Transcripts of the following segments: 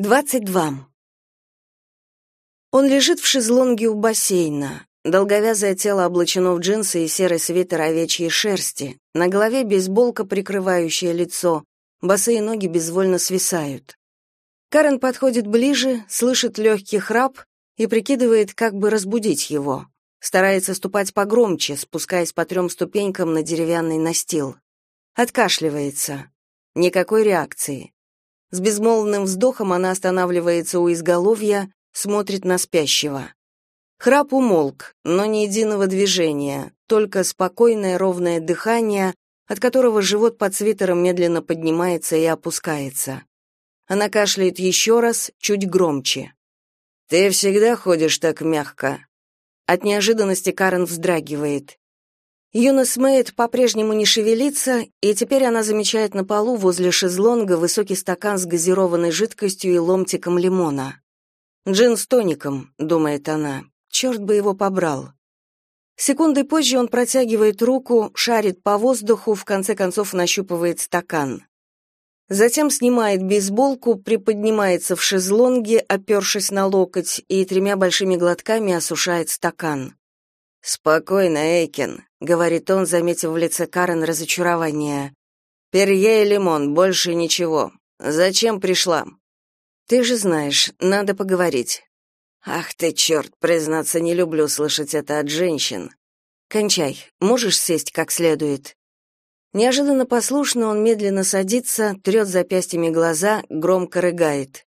22. Он лежит в шезлонге у бассейна. Долговязое тело облачено в джинсы и серый свитер овечьей шерсти. На голове бейсболка, прикрывающая лицо. Босые ноги безвольно свисают. Карен подходит ближе, слышит легкий храп и прикидывает, как бы разбудить его. Старается ступать погромче, спускаясь по трем ступенькам на деревянный настил. Откашливается. Никакой реакции. С безмолвным вздохом она останавливается у изголовья, смотрит на спящего. Храп умолк, но ни единого движения, только спокойное ровное дыхание, от которого живот под свитером медленно поднимается и опускается. Она кашляет еще раз, чуть громче. «Ты всегда ходишь так мягко». От неожиданности Карен вздрагивает. Юна Смейт по-прежнему не шевелится, и теперь она замечает на полу возле шезлонга высокий стакан с газированной жидкостью и ломтиком лимона. «Джин с тоником», — думает она, — «черт бы его побрал». Секунды позже он протягивает руку, шарит по воздуху, в конце концов нащупывает стакан. Затем снимает бейсболку, приподнимается в шезлонге, опершись на локоть, и тремя большими глотками осушает стакан. «Спокойно, Эйкен», — говорит он, заметив в лице Карен разочарование. «Перье и лимон, больше ничего. Зачем пришла?» «Ты же знаешь, надо поговорить». «Ах ты, черт, признаться, не люблю слышать это от женщин». «Кончай, можешь сесть как следует?» Неожиданно послушно он медленно садится, трет запястьями глаза, громко рыгает.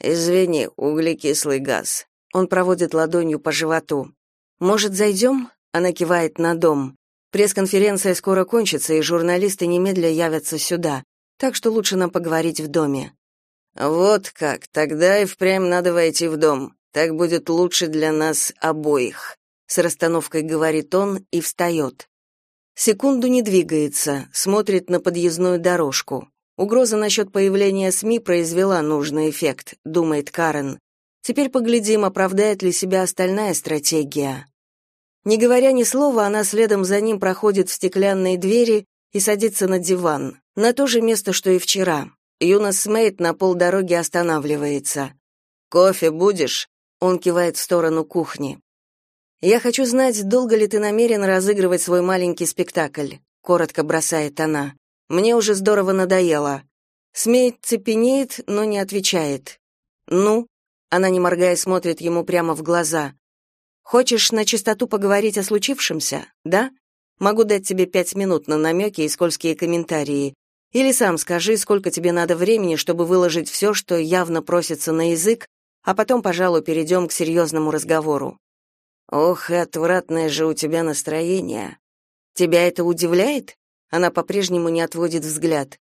«Извини, углекислый газ». Он проводит ладонью по животу. «Может, зайдем?» — она кивает на дом. «Пресс-конференция скоро кончится, и журналисты немедля явятся сюда, так что лучше нам поговорить в доме». «Вот как, тогда и впрямь надо войти в дом. Так будет лучше для нас обоих», — с расстановкой говорит он и встает. Секунду не двигается, смотрит на подъездную дорожку. Угроза насчет появления СМИ произвела нужный эффект, думает Карен. Теперь поглядим, оправдает ли себя остальная стратегия. Не говоря ни слова, она следом за ним проходит в стеклянные двери и садится на диван, на то же место, что и вчера. Юнос Смейт на полдороги останавливается. «Кофе будешь?» Он кивает в сторону кухни. «Я хочу знать, долго ли ты намерен разыгрывать свой маленький спектакль», — коротко бросает она. «Мне уже здорово надоело». Смейт цепенеет, но не отвечает. «Ну?» Она, не моргая, смотрит ему прямо в глаза. «Хочешь на чистоту поговорить о случившемся, да? Могу дать тебе пять минут на намеки и скользкие комментарии. Или сам скажи, сколько тебе надо времени, чтобы выложить все, что явно просится на язык, а потом, пожалуй, перейдем к серьезному разговору». «Ох, отвратное же у тебя настроение. Тебя это удивляет?» Она по-прежнему не отводит взгляд.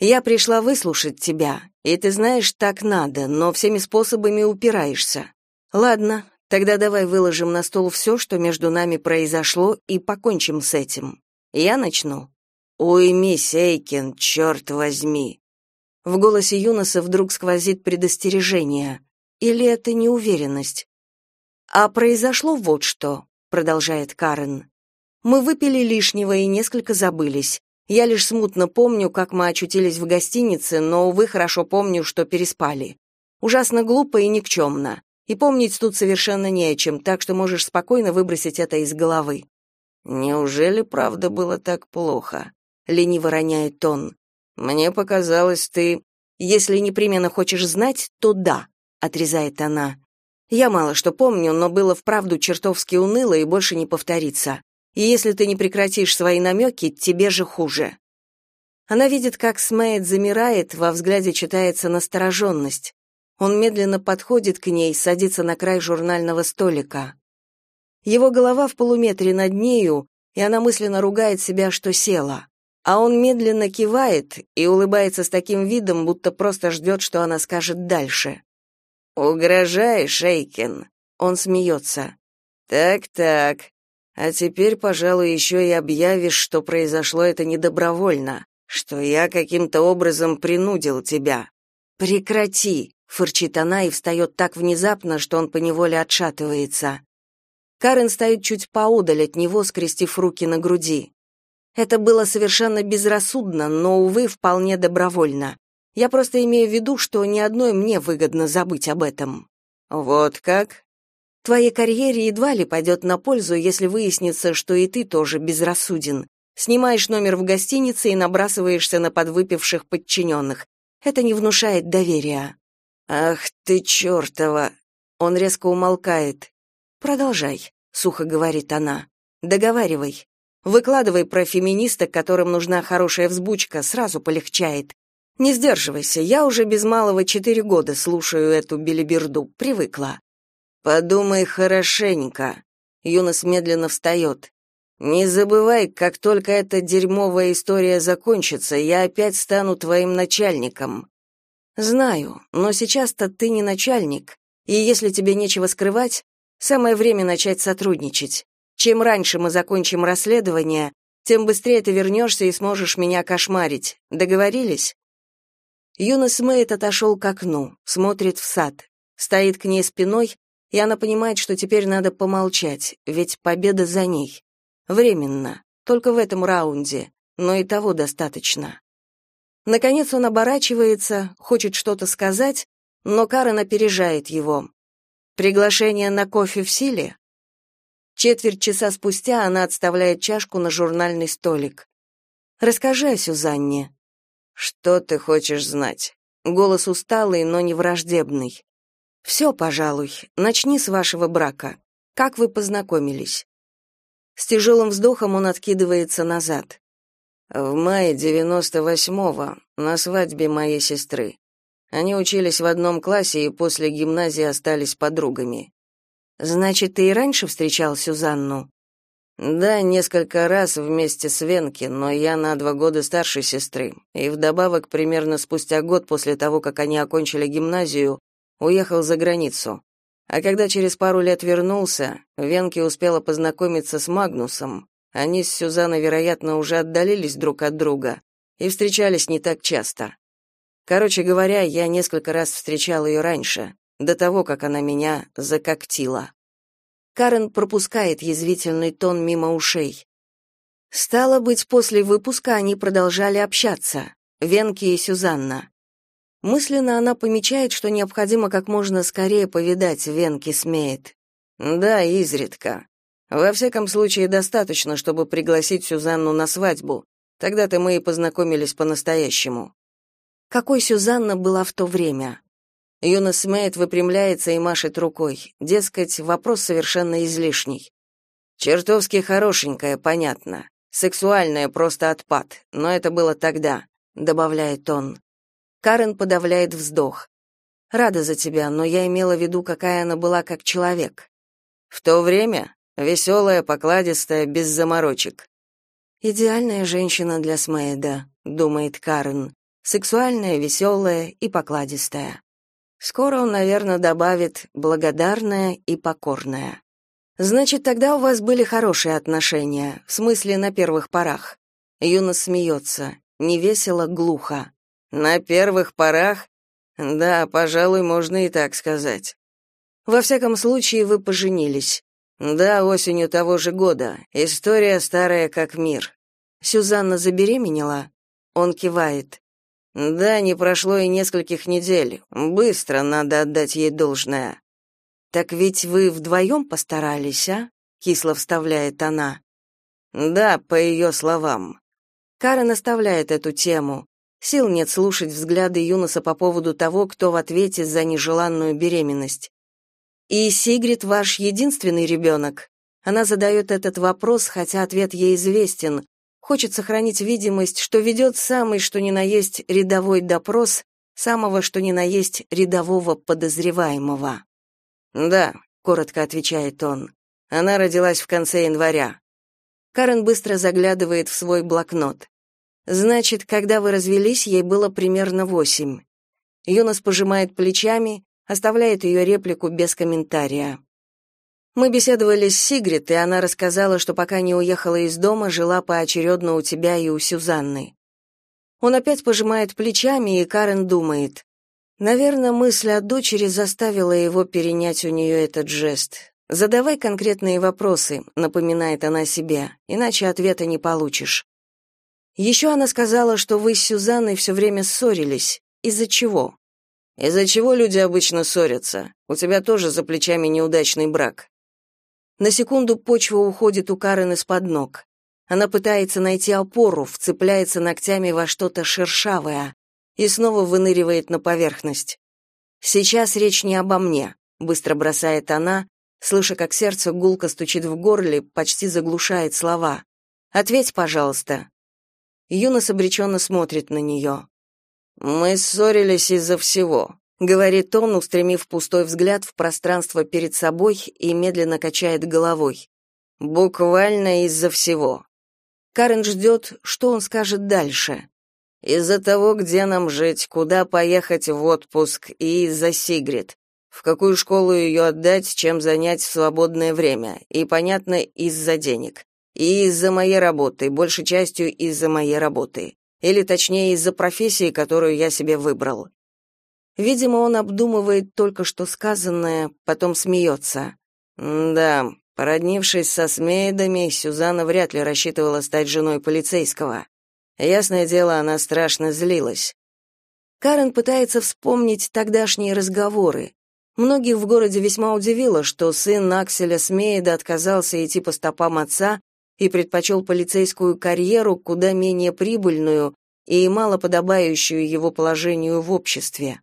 Я пришла выслушать тебя, и ты знаешь, так надо, но всеми способами упираешься. Ладно, тогда давай выложим на стол все, что между нами произошло, и покончим с этим. Я начну. Уймись, Эйкин, черт возьми. В голосе Юноса вдруг сквозит предостережение. Или это неуверенность? А произошло вот что, продолжает Карен. Мы выпили лишнего и несколько забылись. Я лишь смутно помню, как мы очутились в гостинице, но, увы, хорошо помню, что переспали. Ужасно глупо и никчемно. И помнить тут совершенно не о чем, так что можешь спокойно выбросить это из головы. Неужели правда было так плохо? лениво роняет он. Мне показалось, ты Если непременно хочешь знать, то да, отрезает она. Я мало что помню, но было вправду чертовски уныло и больше не повторится. И если ты не прекратишь свои намеки, тебе же хуже. Она видит, как Смейд замирает, во взгляде читается настороженность. Он медленно подходит к ней, садится на край журнального столика. Его голова в полуметре над нею, и она мысленно ругает себя, что села. А он медленно кивает и улыбается с таким видом, будто просто ждет, что она скажет дальше. «Угрожаешь, Эйкин?» Он смеется. «Так-так, а теперь, пожалуй, еще и объявишь, что произошло это недобровольно, что я каким-то образом принудил тебя. Прекрати, фырчит она и встает так внезапно, что он поневоле отшатывается. Карен стоит чуть поодаль от него, скрестив руки на груди. Это было совершенно безрассудно, но увы, вполне добровольно. Я просто имею в виду, что ни одной мне выгодно забыть об этом. Вот как? Твоей карьере едва ли пойдет на пользу, если выяснится, что и ты тоже безрассуден. Снимаешь номер в гостинице и набрасываешься на подвыпивших подчиненных. Это не внушает доверия. Ах ты чертова! Он резко умолкает. Продолжай, сухо говорит она. Договаривай. Выкладывай про феминисток, которым нужна хорошая взбучка, сразу полегчает. Не сдерживайся, я уже без малого четыре года слушаю эту белиберду, привыкла. Подумай хорошенько. Юнос медленно встает. Не забывай, как только эта дерьмовая история закончится, я опять стану твоим начальником. Знаю, но сейчас-то ты не начальник, и если тебе нечего скрывать, самое время начать сотрудничать. Чем раньше мы закончим расследование, тем быстрее ты вернешься и сможешь меня кошмарить. Договорились? Юнос Мэйд отошел к окну, смотрит в сад, стоит к ней спиной, и она понимает, что теперь надо помолчать, ведь победа за ней. Временно, только в этом раунде, но и того достаточно. Наконец он оборачивается, хочет что-то сказать, но Карен опережает его. Приглашение на кофе в силе? Четверть часа спустя она отставляет чашку на журнальный столик. Расскажи о Сюзанне. Что ты хочешь знать? Голос усталый, но не враждебный. «Все, пожалуй. Начни с вашего брака. Как вы познакомились?» С тяжелым вздохом он откидывается назад. В мае девяносто восьмого на свадьбе моей сестры. Они учились в одном классе и после гимназии остались подругами. Значит, ты и раньше встречал Сюзанну? Да, несколько раз вместе с Венки, но я на два года старше сестры. И вдобавок, примерно спустя год после того, как они окончили гимназию, уехал за границу. А когда через пару лет вернулся, Венки успела познакомиться с Магнусом. Они с Сюзанной, вероятно, уже отдалились друг от друга и встречались не так часто. Короче говоря, я несколько раз встречал ее раньше, до того, как она меня закоктила. Карен пропускает язвительный тон мимо ушей. Стало быть, после выпуска они продолжали общаться, Венки и Сюзанна. Мысленно она помечает, что необходимо как можно скорее повидать Венки смеет. Да, изредка. Во всяком случае, достаточно, чтобы пригласить Сюзанну на свадьбу. Тогда-то мы и познакомились по-настоящему. Какой Сюзанна была в то время? Юна Смейт выпрямляется и машет рукой. Дескать, вопрос совершенно излишний. Чертовски хорошенькая, понятно. Сексуальная просто отпад, но это было тогда, добавляет он. Карен подавляет вздох. Рада за тебя, но я имела в виду, какая она была как человек. В то время веселая, покладистая, без заморочек. Идеальная женщина для Смейда, думает Карен. Сексуальная, веселая и покладистая. Скоро он, наверное, добавит благодарная и покорная. Значит, тогда у вас были хорошие отношения, в смысле на первых порах. Юна смеется, невесело, глухо. На первых порах? Да, пожалуй, можно и так сказать. Во всяком случае, вы поженились. Да, осенью того же года. История старая как мир. Сюзанна забеременела? Он кивает. Да, не прошло и нескольких недель. Быстро надо отдать ей должное. Так ведь вы вдвоем постарались, а? кисло вставляет она. Да, по ее словам. Карен оставляет эту тему. Сил нет слушать взгляды Юноса по поводу того, кто в ответе за нежеланную беременность. И Сигрид ваш единственный ребенок?» Она задает этот вопрос, хотя ответ ей известен, хочет сохранить видимость, что ведет самый что ни на есть рядовой допрос самого что ни на есть рядового подозреваемого. «Да», — коротко отвечает он, — «она родилась в конце января». Карен быстро заглядывает в свой блокнот. «Значит, когда вы развелись, ей было примерно восемь». Юнос пожимает плечами, оставляет ее реплику без комментария. Мы беседовали с Сигрид, и она рассказала, что пока не уехала из дома, жила поочередно у тебя и у Сюзанны. Он опять пожимает плечами, и Карен думает. Наверное, мысль о дочери заставила его перенять у нее этот жест. «Задавай конкретные вопросы», — напоминает она себе, «иначе ответа не получишь». Еще она сказала, что вы с Сюзанной все время ссорились. из-за чего? Из-за чего люди обычно ссорятся? У тебя тоже за плечами неудачный брак. На секунду почва уходит у Карен из-под ног. Она пытается найти опору, вцепляется ногтями во что-то шершавое и снова выныривает на поверхность. Сейчас речь не обо мне, быстро бросает она, слыша, как сердце гулко стучит в горле, почти заглушает слова. Ответь, пожалуйста. Юнос обреченно смотрит на нее. Мы ссорились из-за всего, говорит он, устремив пустой взгляд в пространство перед собой и медленно качает головой. Буквально из-за всего. Карен ждет, что он скажет дальше. Из-за того, где нам жить, куда поехать в отпуск, и из-за Сигрид. В какую школу ее отдать, чем занять в свободное время. И, понятно, из-за денег. И из-за моей работы, большей частью из-за моей работы или точнее из-за профессии, которую я себе выбрал. Видимо, он обдумывает только что сказанное, потом смеется. Да, породнившись со Смейдами, Сюзанна вряд ли рассчитывала стать женой полицейского. Ясное дело, она страшно злилась. Карен пытается вспомнить тогдашние разговоры. Многих в городе весьма удивило, что сын Акселя Смейда отказался идти по стопам отца и предпочел полицейскую карьеру, куда менее прибыльную и мало подобающую его положению в обществе.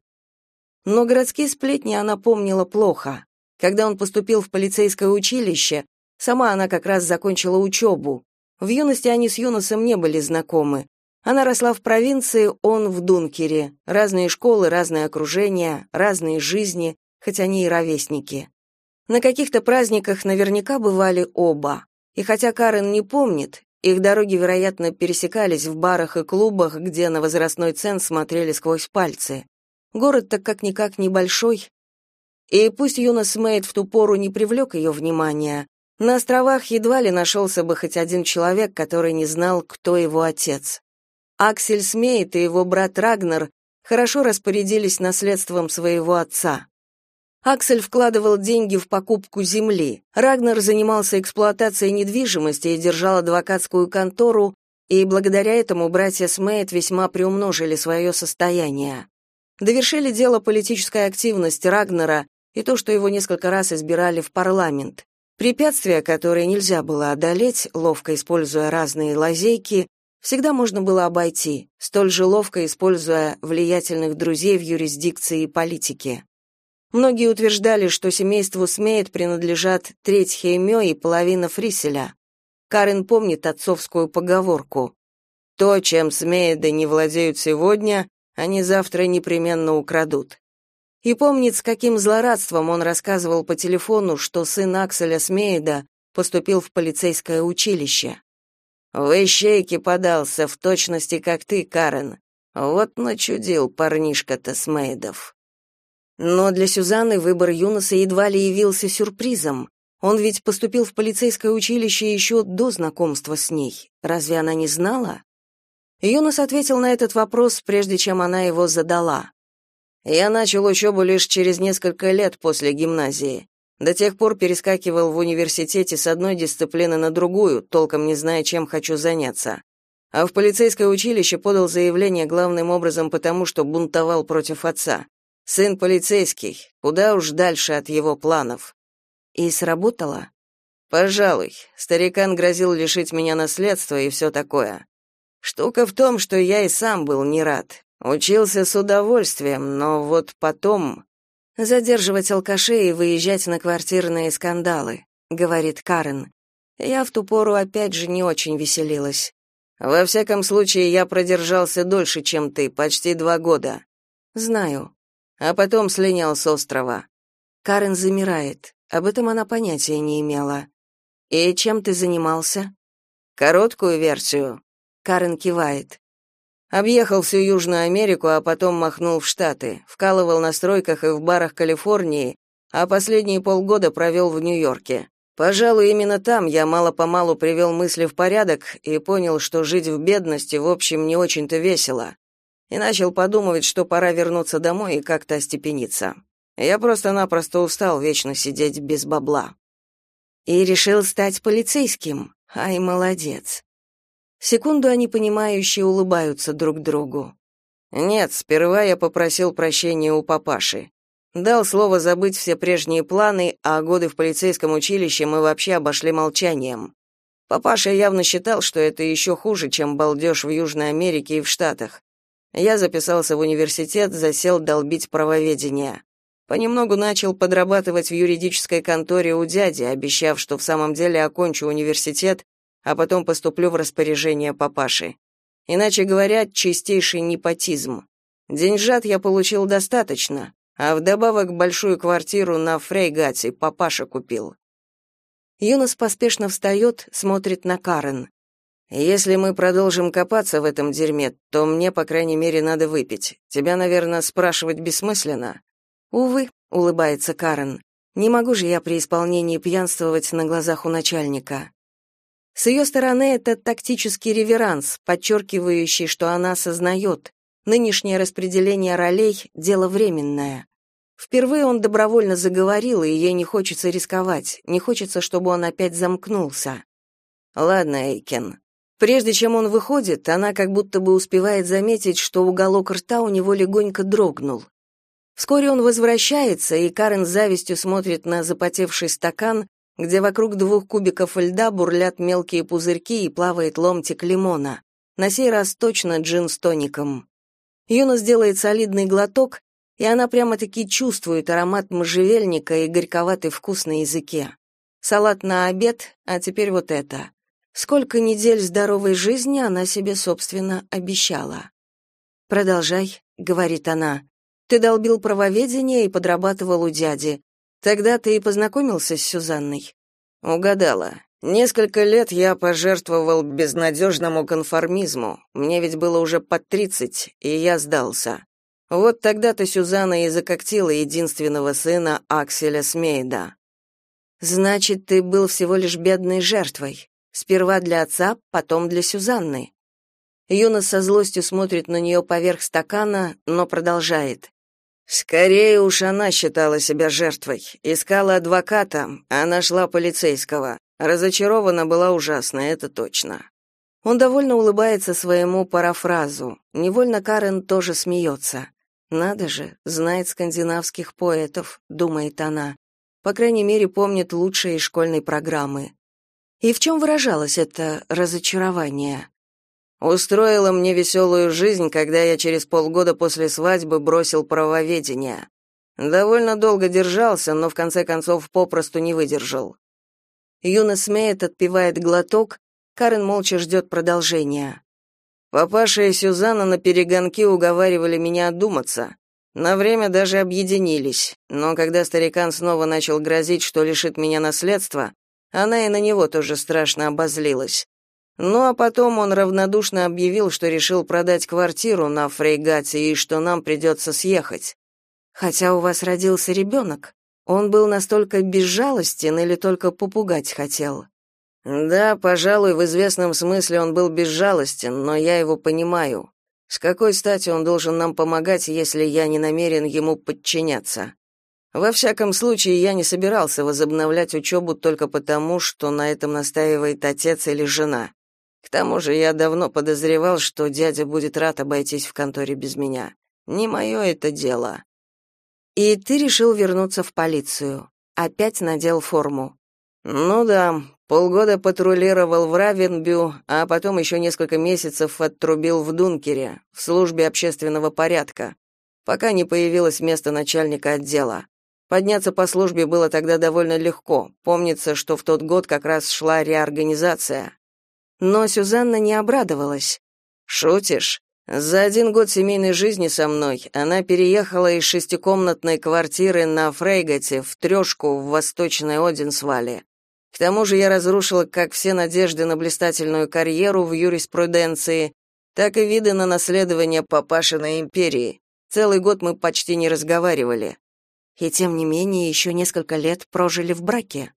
Но городские сплетни она помнила плохо. Когда он поступил в полицейское училище, сама она как раз закончила учебу. В юности они с Юносом не были знакомы. Она росла в провинции, он в Дункере. Разные школы, разные окружения, разные жизни, хоть они и ровесники. На каких-то праздниках наверняка бывали оба. И хотя Карен не помнит, их дороги, вероятно, пересекались в барах и клубах, где на возрастной цен смотрели сквозь пальцы. Город-то как-никак небольшой. И пусть Юнос Мэйд в ту пору не привлек ее внимания, на островах едва ли нашелся бы хоть один человек, который не знал, кто его отец. Аксель Смейт и его брат Рагнер хорошо распорядились наследством своего отца. Аксель вкладывал деньги в покупку земли. Рагнер занимался эксплуатацией недвижимости и держал адвокатскую контору, и благодаря этому братья Смейт весьма приумножили свое состояние. Довершили дело политическая активность Рагнера и то, что его несколько раз избирали в парламент. Препятствия, которые нельзя было одолеть, ловко используя разные лазейки, всегда можно было обойти, столь же ловко используя влиятельных друзей в юрисдикции и политике. Многие утверждали, что семейству Смейт принадлежат треть Хеймё и половина Фриселя. Карен помнит отцовскую поговорку. «То, чем Смейды не владеют сегодня, они завтра непременно украдут». И помнит, с каким злорадством он рассказывал по телефону, что сын Акселя Смейда поступил в полицейское училище. «В ищейке подался, в точности, как ты, Карен. Вот начудил парнишка-то Смейдов». Но для Сюзанны выбор Юноса едва ли явился сюрпризом. Он ведь поступил в полицейское училище еще до знакомства с ней. Разве она не знала? Юнос ответил на этот вопрос, прежде чем она его задала. «Я начал учебу лишь через несколько лет после гимназии. До тех пор перескакивал в университете с одной дисциплины на другую, толком не зная, чем хочу заняться. А в полицейское училище подал заявление главным образом потому, что бунтовал против отца. Сын полицейский, куда уж дальше от его планов. И сработало? Пожалуй. Старикан грозил лишить меня наследства и все такое. Штука в том, что я и сам был не рад. Учился с удовольствием, но вот потом задерживать алкашей и выезжать на квартирные скандалы, говорит Карен. Я в ту пору опять же не очень веселилась. Во всяком случае, я продержался дольше, чем ты, почти два года. Знаю а потом слинял с острова. Карен замирает. Об этом она понятия не имела. И чем ты занимался? Короткую версию. Карен кивает. Объехал всю Южную Америку, а потом махнул в Штаты. Вкалывал на стройках и в барах Калифорнии, а последние полгода провел в Нью-Йорке. Пожалуй, именно там я мало-помалу привел мысли в порядок и понял, что жить в бедности, в общем, не очень-то весело и начал подумывать, что пора вернуться домой и как-то остепениться. Я просто-напросто устал вечно сидеть без бабла. И решил стать полицейским. Ай, молодец. Секунду они понимающе улыбаются друг другу. Нет, сперва я попросил прощения у папаши. Дал слово забыть все прежние планы, а годы в полицейском училище мы вообще обошли молчанием. Папаша явно считал, что это еще хуже, чем балдеж в Южной Америке и в Штатах. Я записался в университет, засел долбить правоведение. Понемногу начал подрабатывать в юридической конторе у дяди, обещав, что в самом деле окончу университет, а потом поступлю в распоряжение папаши. Иначе говоря, чистейший непотизм. Деньжат я получил достаточно, а вдобавок большую квартиру на Фрейгате папаша купил. Юнос поспешно встает, смотрит на Карен. Если мы продолжим копаться в этом дерьме, то мне, по крайней мере, надо выпить. Тебя, наверное, спрашивать бессмысленно. Увы, улыбается Карен. Не могу же я при исполнении пьянствовать на глазах у начальника. С ее стороны это тактический реверанс, подчеркивающий, что она осознает, нынешнее распределение ролей — дело временное. Впервые он добровольно заговорил, и ей не хочется рисковать, не хочется, чтобы он опять замкнулся. Ладно, Эйкен. Прежде чем он выходит, она как будто бы успевает заметить, что уголок рта у него легонько дрогнул. Вскоре он возвращается, и Карен с завистью смотрит на запотевший стакан, где вокруг двух кубиков льда бурлят мелкие пузырьки и плавает ломтик лимона. На сей раз точно джин с тоником. Юна сделает солидный глоток, и она прямо-таки чувствует аромат можжевельника и горьковатый вкус на языке. Салат на обед, а теперь вот это. Сколько недель здоровой жизни она себе, собственно, обещала. «Продолжай», — говорит она. «Ты долбил правоведение и подрабатывал у дяди. Тогда ты и познакомился с Сюзанной. Угадала. Несколько лет я пожертвовал безнадежному конформизму. Мне ведь было уже под тридцать, и я сдался. Вот тогда-то Сюзанна и закоктила единственного сына Акселя Смейда. Значит, ты был всего лишь бедной жертвой. Сперва для отца, потом для Сюзанны. Юна со злостью смотрит на нее поверх стакана, но продолжает. Скорее уж она считала себя жертвой. Искала адвоката, а нашла полицейского. Разочарована была ужасно, это точно. Он довольно улыбается своему парафразу. Невольно Карен тоже смеется. Надо же, знает скандинавских поэтов, думает она. По крайней мере, помнит лучшие из школьной программы. И в чем выражалось это разочарование? Устроила мне веселую жизнь, когда я через полгода после свадьбы бросил правоведение. Довольно долго держался, но в конце концов попросту не выдержал. Юна смеет, отпивает глоток, Карен молча ждет продолжения. Папаша и Сюзанна на перегонки уговаривали меня одуматься. На время даже объединились, но когда старикан снова начал грозить, что лишит меня наследства, она и на него тоже страшно обозлилась. Ну а потом он равнодушно объявил, что решил продать квартиру на фрейгате и что нам придется съехать. Хотя у вас родился ребенок. Он был настолько безжалостен или только попугать хотел? Да, пожалуй, в известном смысле он был безжалостен, но я его понимаю. С какой стати он должен нам помогать, если я не намерен ему подчиняться? Во всяком случае, я не собирался возобновлять учебу только потому, что на этом настаивает отец или жена. К тому же я давно подозревал, что дядя будет рад обойтись в конторе без меня. Не мое это дело. И ты решил вернуться в полицию. Опять надел форму. Ну да, полгода патрулировал в Равенбю, а потом еще несколько месяцев оттрубил в Дункере, в службе общественного порядка, пока не появилось место начальника отдела. Подняться по службе было тогда довольно легко. Помнится, что в тот год как раз шла реорганизация. Но Сюзанна не обрадовалась. Шутишь? За один год семейной жизни со мной она переехала из шестикомнатной квартиры на Фрейгате в трешку в Восточной Одинсвале. К тому же я разрушила как все надежды на блистательную карьеру в юриспруденции, так и виды на наследование папашиной империи. Целый год мы почти не разговаривали. И тем не менее еще несколько лет прожили в браке.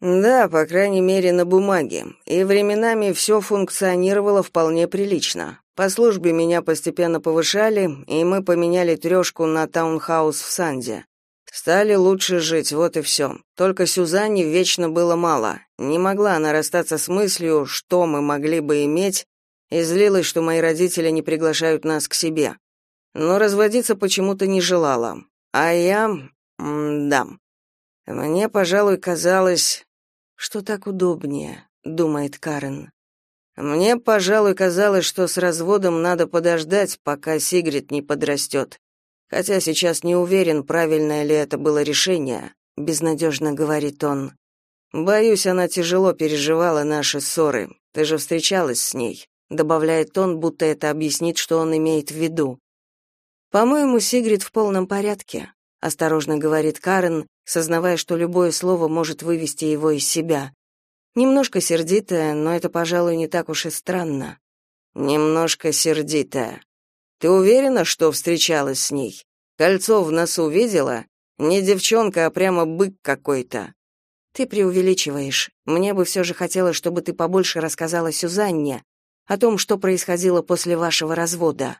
Да, по крайней мере, на бумаге. И временами все функционировало вполне прилично. По службе меня постепенно повышали, и мы поменяли трешку на таунхаус в Санде. Стали лучше жить, вот и все. Только Сюзанне вечно было мало. Не могла она расстаться с мыслью, что мы могли бы иметь, и злилась, что мои родители не приглашают нас к себе. но разводиться почему-то не желала. А я... да. Мне, пожалуй, казалось, что так удобнее, думает Карен. Мне, пожалуй, казалось, что с разводом надо подождать, пока Сигрид не подрастет. Хотя сейчас не уверен, правильное ли это было решение, безнадежно говорит он. Боюсь, она тяжело переживала наши ссоры. Ты же встречалась с ней, добавляет он, будто это объяснит, что он имеет в виду. По-моему, Сигрид в полном порядке, осторожно говорит Карен, сознавая, что любое слово может вывести его из себя. Немножко сердитая, но это, пожалуй, не так уж и странно. Немножко сердитая. Ты уверена, что встречалась с ней? Кольцо в носу видела? Не девчонка, а прямо бык какой-то. Ты преувеличиваешь. Мне бы все же хотелось, чтобы ты побольше рассказала Сюзанне о том, что происходило после вашего развода.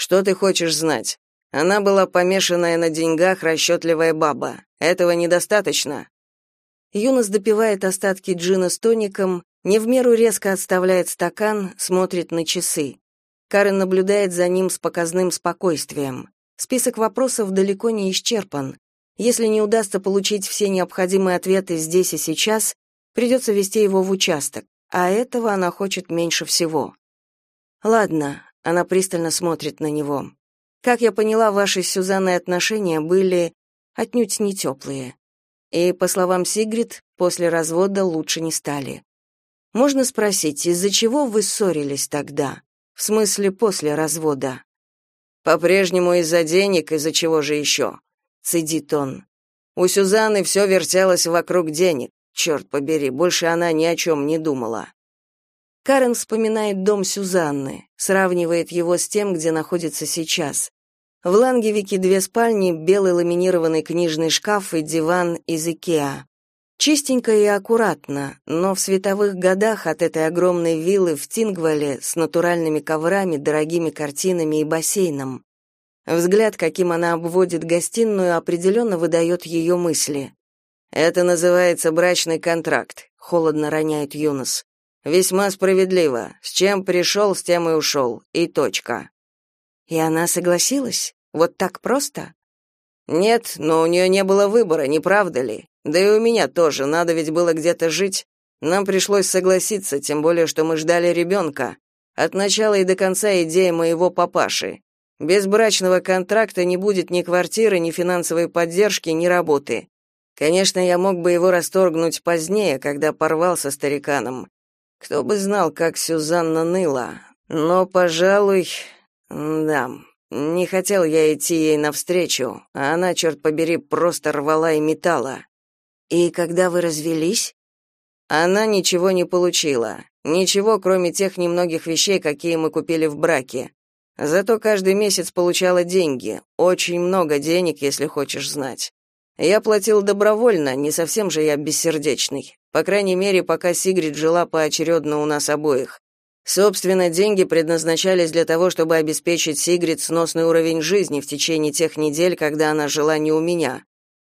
Что ты хочешь знать? Она была помешанная на деньгах, расчетливая баба. Этого недостаточно. Юнос допивает остатки джина с тоником, не в меру резко отставляет стакан, смотрит на часы. Карен наблюдает за ним с показным спокойствием. Список вопросов далеко не исчерпан. Если не удастся получить все необходимые ответы здесь и сейчас, придется вести его в участок, а этого она хочет меньше всего. Ладно, она пристально смотрит на него. Как я поняла, ваши с Сюзанной отношения были отнюдь не теплые. И, по словам Сигрид, после развода лучше не стали. Можно спросить, из-за чего вы ссорились тогда? В смысле, после развода? По-прежнему из-за денег, из-за чего же еще?» — цедит он. У Сюзанны все вертелось вокруг денег. Черт побери, больше она ни о чем не думала. Карен вспоминает дом Сюзанны, сравнивает его с тем, где находится сейчас. В Лангевике две спальни, белый ламинированный книжный шкаф и диван из Икеа. Чистенько и аккуратно, но в световых годах от этой огромной виллы в Тингвале с натуральными коврами, дорогими картинами и бассейном. Взгляд, каким она обводит гостиную, определенно выдает ее мысли. «Это называется брачный контракт», — холодно роняет Юнос. Весьма справедливо. С чем пришел, с тем и ушел. И точка. И она согласилась? Вот так просто? Нет, но у нее не было выбора, не правда ли? Да и у меня тоже, надо ведь было где-то жить. Нам пришлось согласиться, тем более, что мы ждали ребенка. От начала и до конца идея моего папаши. Без брачного контракта не будет ни квартиры, ни финансовой поддержки, ни работы. Конечно, я мог бы его расторгнуть позднее, когда порвал со стариканом. Кто бы знал, как Сюзанна ныла. Но, пожалуй, да, не хотел я идти ей навстречу, а она, черт побери, просто рвала и метала. И когда вы развелись? Она ничего не получила. Ничего, кроме тех немногих вещей, какие мы купили в браке. Зато каждый месяц получала деньги. Очень много денег, если хочешь знать. Я платил добровольно, не совсем же я бессердечный. По крайней мере, пока Сигрид жила поочередно у нас обоих. Собственно, деньги предназначались для того, чтобы обеспечить Сигрид сносный уровень жизни в течение тех недель, когда она жила не у меня.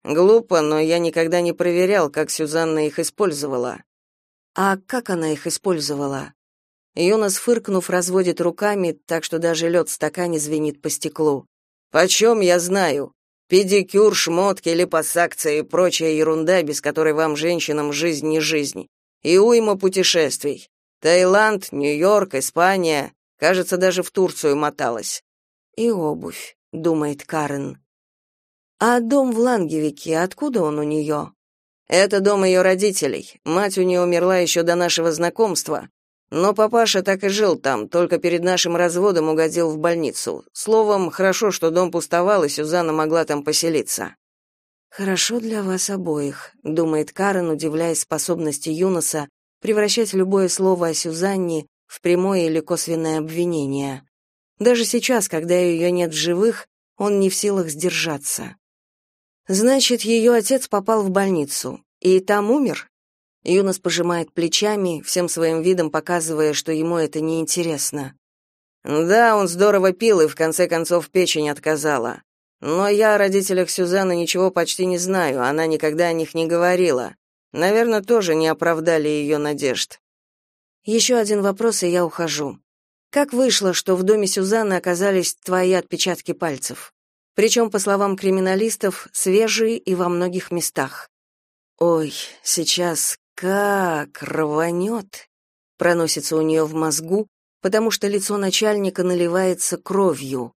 Глупо, но я никогда не проверял, как Сюзанна их использовала. А как она их использовала? Юнос, фыркнув, разводит руками, так что даже лед в стакане звенит по стеклу. «Почем я знаю? Педикюр, шмотки, липосакция и прочая ерунда, без которой вам, женщинам, жизнь не жизнь. И уйма путешествий. Таиланд, Нью-Йорк, Испания. Кажется, даже в Турцию моталась. И обувь, думает Карен. А дом в Лангевике, откуда он у нее?» Это дом ее родителей. Мать у нее умерла еще до нашего знакомства. Но папаша так и жил там, только перед нашим разводом угодил в больницу. Словом, хорошо, что дом пустовал, и Сюзанна могла там поселиться. Хорошо для вас обоих, думает Карен, удивляясь способности Юноса превращать любое слово о Сюзанне в прямое или косвенное обвинение. Даже сейчас, когда ее нет в живых, он не в силах сдержаться. Значит, ее отец попал в больницу и там умер? Юнос пожимает плечами, всем своим видом показывая, что ему это не интересно. Да, он здорово пил и в конце концов печень отказала. Но я о родителях Сюзанны ничего почти не знаю, она никогда о них не говорила. Наверное, тоже не оправдали ее надежд. Еще один вопрос, и я ухожу. Как вышло, что в доме Сюзанны оказались твои отпечатки пальцев? Причем, по словам криминалистов, свежие и во многих местах. Ой, сейчас как рванет!» Проносится у нее в мозгу, потому что лицо начальника наливается кровью.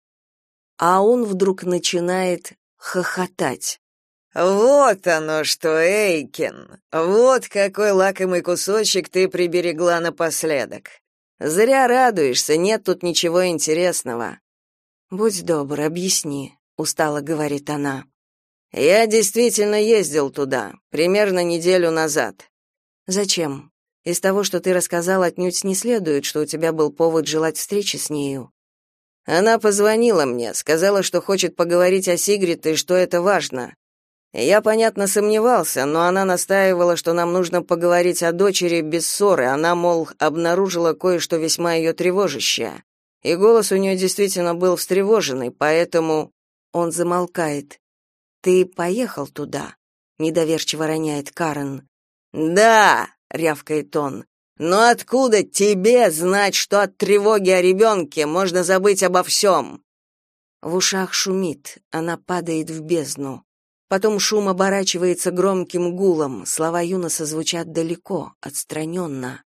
А он вдруг начинает хохотать. «Вот оно что, Эйкин! Вот какой лакомый кусочек ты приберегла напоследок. Зря радуешься, нет тут ничего интересного». «Будь добр, объясни», — устало говорит она. «Я действительно ездил туда, примерно неделю назад». «Зачем? Из того, что ты рассказал, отнюдь не следует, что у тебя был повод желать встречи с нею». Она позвонила мне, сказала, что хочет поговорить о Сигрид и что это важно. Я, понятно, сомневался, но она настаивала, что нам нужно поговорить о дочери без ссоры. Она, мол, обнаружила кое-что весьма ее тревожащее. И голос у нее действительно был встревоженный, поэтому он замолкает. Ты поехал туда? недоверчиво роняет Карен. Да, рявкает он. Но откуда тебе знать, что от тревоги о ребенке можно забыть обо всем?» В ушах шумит, она падает в бездну. Потом шум оборачивается громким гулом, слова Юноса звучат далеко, отстраненно.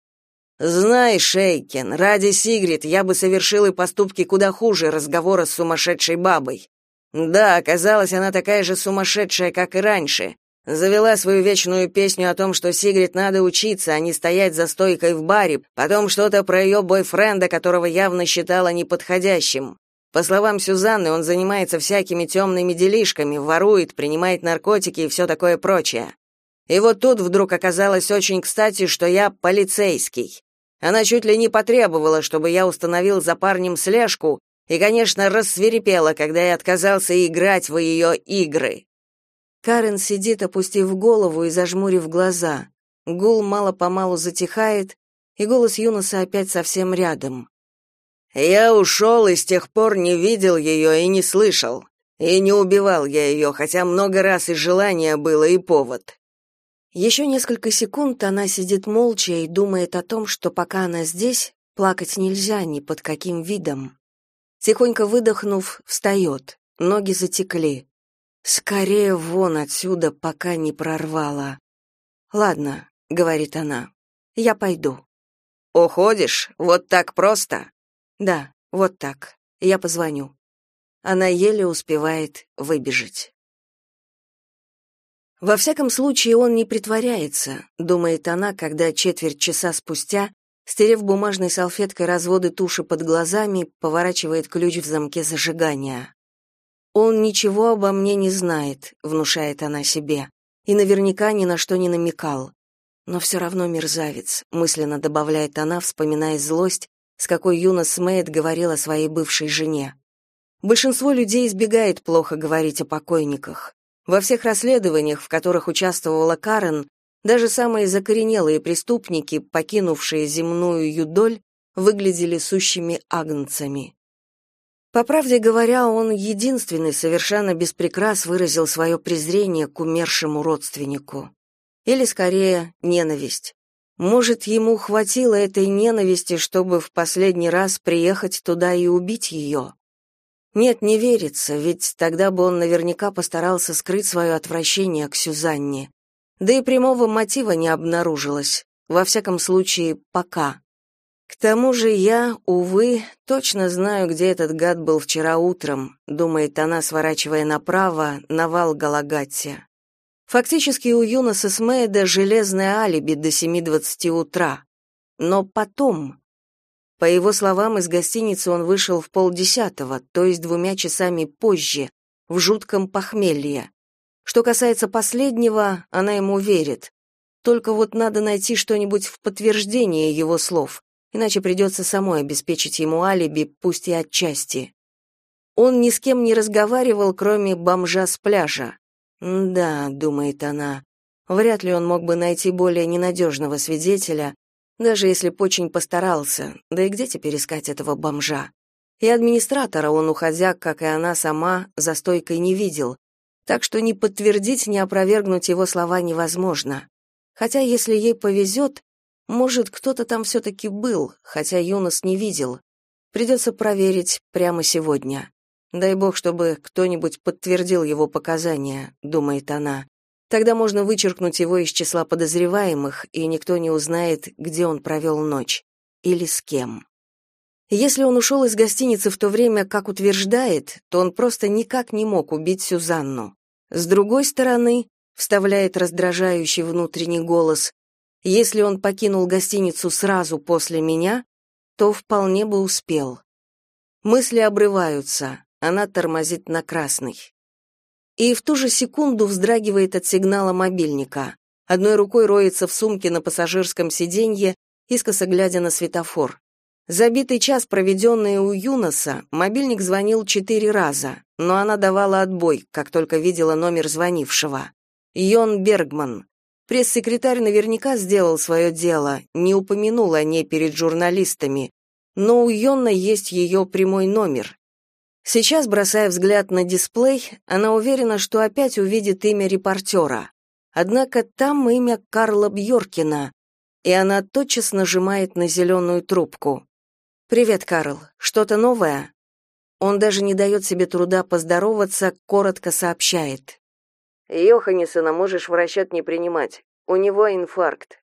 «Знаешь, Эйкен, ради Сигрид я бы совершил и поступки куда хуже разговора с сумасшедшей бабой. Да, оказалось, она такая же сумасшедшая, как и раньше, Завела свою вечную песню о том, что Сигрид надо учиться, а не стоять за стойкой в баре, потом что-то про ее бойфренда, которого явно считала неподходящим. По словам Сюзанны, он занимается всякими темными делишками, ворует, принимает наркотики и все такое прочее. И вот тут вдруг оказалось очень кстати, что я полицейский. Она чуть ли не потребовала, чтобы я установил за парнем слежку, и, конечно, рассверепела, когда я отказался играть в ее игры. Карен сидит, опустив голову и зажмурив глаза. Гул мало-помалу затихает, и голос Юноса опять совсем рядом. «Я ушел и с тех пор не видел ее и не слышал. И не убивал я ее, хотя много раз и желание было, и повод». Еще несколько секунд она сидит молча и думает о том, что пока она здесь, плакать нельзя ни под каким видом. Тихонько выдохнув, встает, ноги затекли. Скорее вон отсюда, пока не прорвало. Ладно, говорит она. Я пойду. Уходишь? Вот так просто? Да, вот так. Я позвоню. Она еле успевает выбежать. Во всяком случае, он не притворяется, думает она, когда четверть часа спустя, стерев бумажной салфеткой разводы туши под глазами, поворачивает ключ в замке зажигания. Он ничего обо мне не знает, внушает она себе, и наверняка ни на что не намекал. Но все равно мерзавец, мысленно добавляет она, вспоминая злость, с какой Юнос Мэйд говорил о своей бывшей жене. Большинство людей избегает плохо говорить о покойниках. Во всех расследованиях, в которых участвовала Карен, даже самые закоренелые преступники, покинувшие земную юдоль, выглядели сущими агнцами. По правде говоря, он единственный совершенно без прикрас выразил свое презрение к умершему родственнику. Или, скорее, ненависть. Может, ему хватило этой ненависти, чтобы в последний раз приехать туда и убить ее? Нет, не верится, ведь тогда бы он наверняка постарался скрыть свое отвращение к Сюзанне. Да и прямого мотива не обнаружилось, во всяком случае, пока. К тому же я, увы, точно знаю, где этот гад был вчера утром, думает она, сворачивая направо на вал Галагатти. Фактически у Юноса Смейда железное алиби до 7:20 утра. Но потом, по его словам, из гостиницы он вышел в полдесятого, то есть двумя часами позже, в жутком похмелье. Что касается последнего, она ему верит. Только вот надо найти что-нибудь в подтверждение его слов иначе придется самой обеспечить ему алиби, пусть и отчасти. Он ни с кем не разговаривал, кроме бомжа с пляжа. «Да», — думает она, — «вряд ли он мог бы найти более ненадежного свидетеля, даже если б очень постарался, да и где теперь искать этого бомжа? И администратора он, уходя, как и она сама, за стойкой не видел, так что ни подтвердить, ни опровергнуть его слова невозможно. Хотя, если ей повезет, может, кто-то там все-таки был, хотя Юнос не видел. Придется проверить прямо сегодня. Дай бог, чтобы кто-нибудь подтвердил его показания, думает она. Тогда можно вычеркнуть его из числа подозреваемых, и никто не узнает, где он провел ночь или с кем. Если он ушел из гостиницы в то время, как утверждает, то он просто никак не мог убить Сюзанну. С другой стороны, вставляет раздражающий внутренний голос, если он покинул гостиницу сразу после меня, то вполне бы успел. Мысли обрываются, она тормозит на красный. И в ту же секунду вздрагивает от сигнала мобильника. Одной рукой роется в сумке на пассажирском сиденье, искоса глядя на светофор. Забитый час, проведенный у Юноса, мобильник звонил четыре раза, но она давала отбой, как только видела номер звонившего. Йон Бергман, Пресс-секретарь наверняка сделал свое дело, не упомянул о ней перед журналистами, но у Йонна есть ее прямой номер. Сейчас, бросая взгляд на дисплей, она уверена, что опять увидит имя репортера. Однако там имя Карла Бьоркина, и она тотчас нажимает на зеленую трубку. «Привет, Карл. Что-то новое?» Он даже не дает себе труда поздороваться, коротко сообщает. Йоханнесона можешь в расчет не принимать. У него инфаркт.